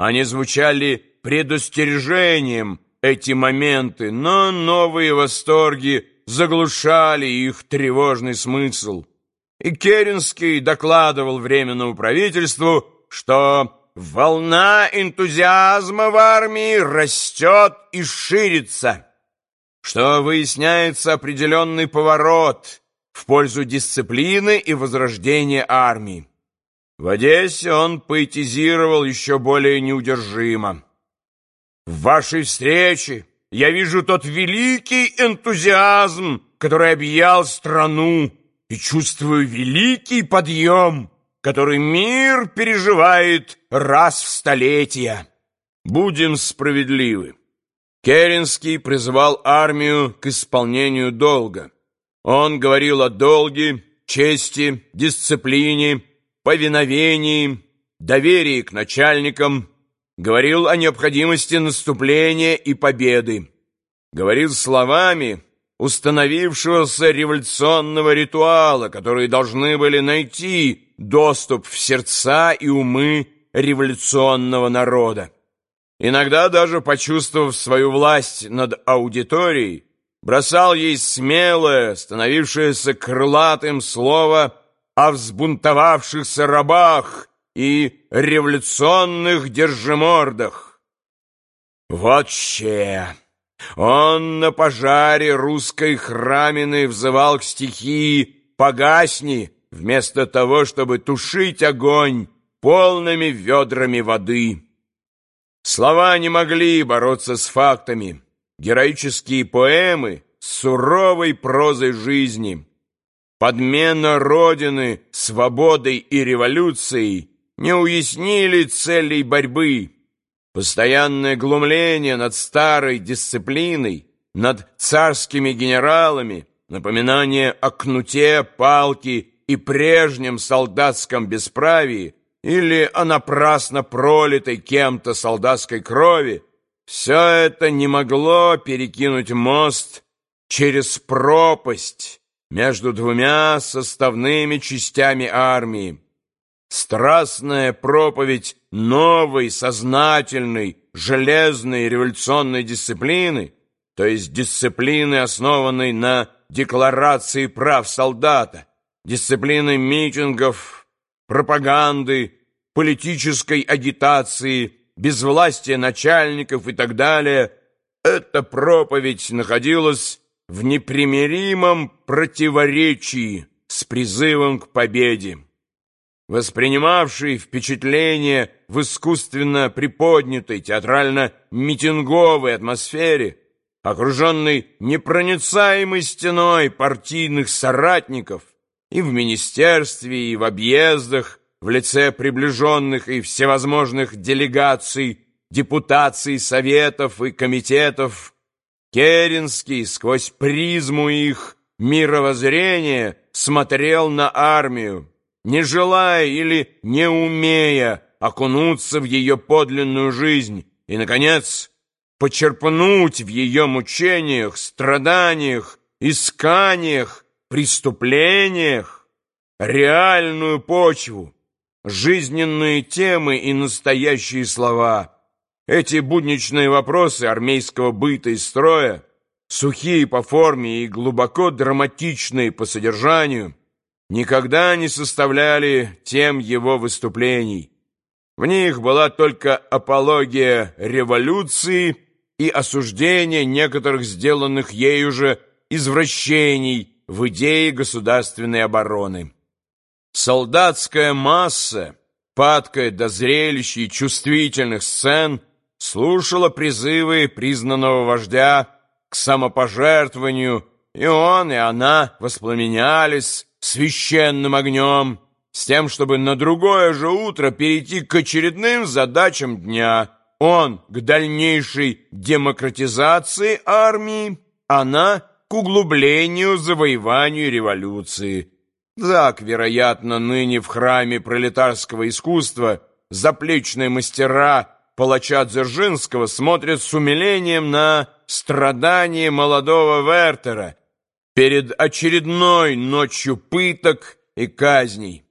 Они звучали предостережением, эти моменты, но новые восторги заглушали их тревожный смысл. И Керенский докладывал Временному правительству, что волна энтузиазма в армии растет и ширится, что выясняется определенный поворот в пользу дисциплины и возрождения армии. В Одессе он поэтизировал еще более неудержимо. В вашей встрече я вижу тот великий энтузиазм, который объял страну, и чувствую великий подъем, который мир переживает раз в столетие. Будем справедливы. Керенский призывал армию к исполнению долга. Он говорил о долге, чести, дисциплине, повиновении, доверии к начальникам, говорил о необходимости наступления и победы, говорил словами установившегося революционного ритуала, которые должны были найти доступ в сердца и умы революционного народа. Иногда даже почувствовав свою власть над аудиторией, бросал ей смелое, становившееся крылатым слово о взбунтовавшихся рабах и революционных держимордах. Вообще, он на пожаре русской храмины взывал к стихии «Погасни!» вместо того, чтобы тушить огонь полными ведрами воды. Слова не могли бороться с фактами. Героические поэмы с суровой прозой жизни. Подмена Родины свободой и революцией не уяснили целей борьбы. Постоянное глумление над старой дисциплиной, над царскими генералами, напоминание о кнуте, палке и прежнем солдатском бесправии или о напрасно пролитой кем-то солдатской крови, все это не могло перекинуть мост через пропасть между двумя составными частями армии. Страстная проповедь новой, сознательной, железной революционной дисциплины, то есть дисциплины, основанной на декларации прав солдата, дисциплины митингов, пропаганды, политической агитации, безвластия начальников и так далее, эта проповедь находилась в непримиримом противоречии с призывом к победе воспринимавший впечатление в искусственно приподнятой театрально-митинговой атмосфере, окруженный непроницаемой стеной партийных соратников и в министерстве, и в объездах, в лице приближенных и всевозможных делегаций, депутаций, советов и комитетов, Керенский сквозь призму их мировоззрения смотрел на армию, не желая или не умея окунуться в ее подлинную жизнь и, наконец, почерпнуть в ее мучениях, страданиях, исканиях, преступлениях реальную почву, жизненные темы и настоящие слова. Эти будничные вопросы армейского быта и строя, сухие по форме и глубоко драматичные по содержанию – никогда не составляли тем его выступлений. В них была только апология революции и осуждение некоторых сделанных ею же извращений в идее государственной обороны. Солдатская масса, падкая до зрелищ и чувствительных сцен, слушала призывы признанного вождя к самопожертвованию, и он, и она воспламенялись, священным огнем, с тем, чтобы на другое же утро перейти к очередным задачам дня. Он к дальнейшей демократизации армии, она к углублению завоеванию революции. Так, вероятно, ныне в храме пролетарского искусства заплечные мастера палача Дзержинского смотрят с умилением на страдания молодого Вертера, перед очередной ночью пыток и казней.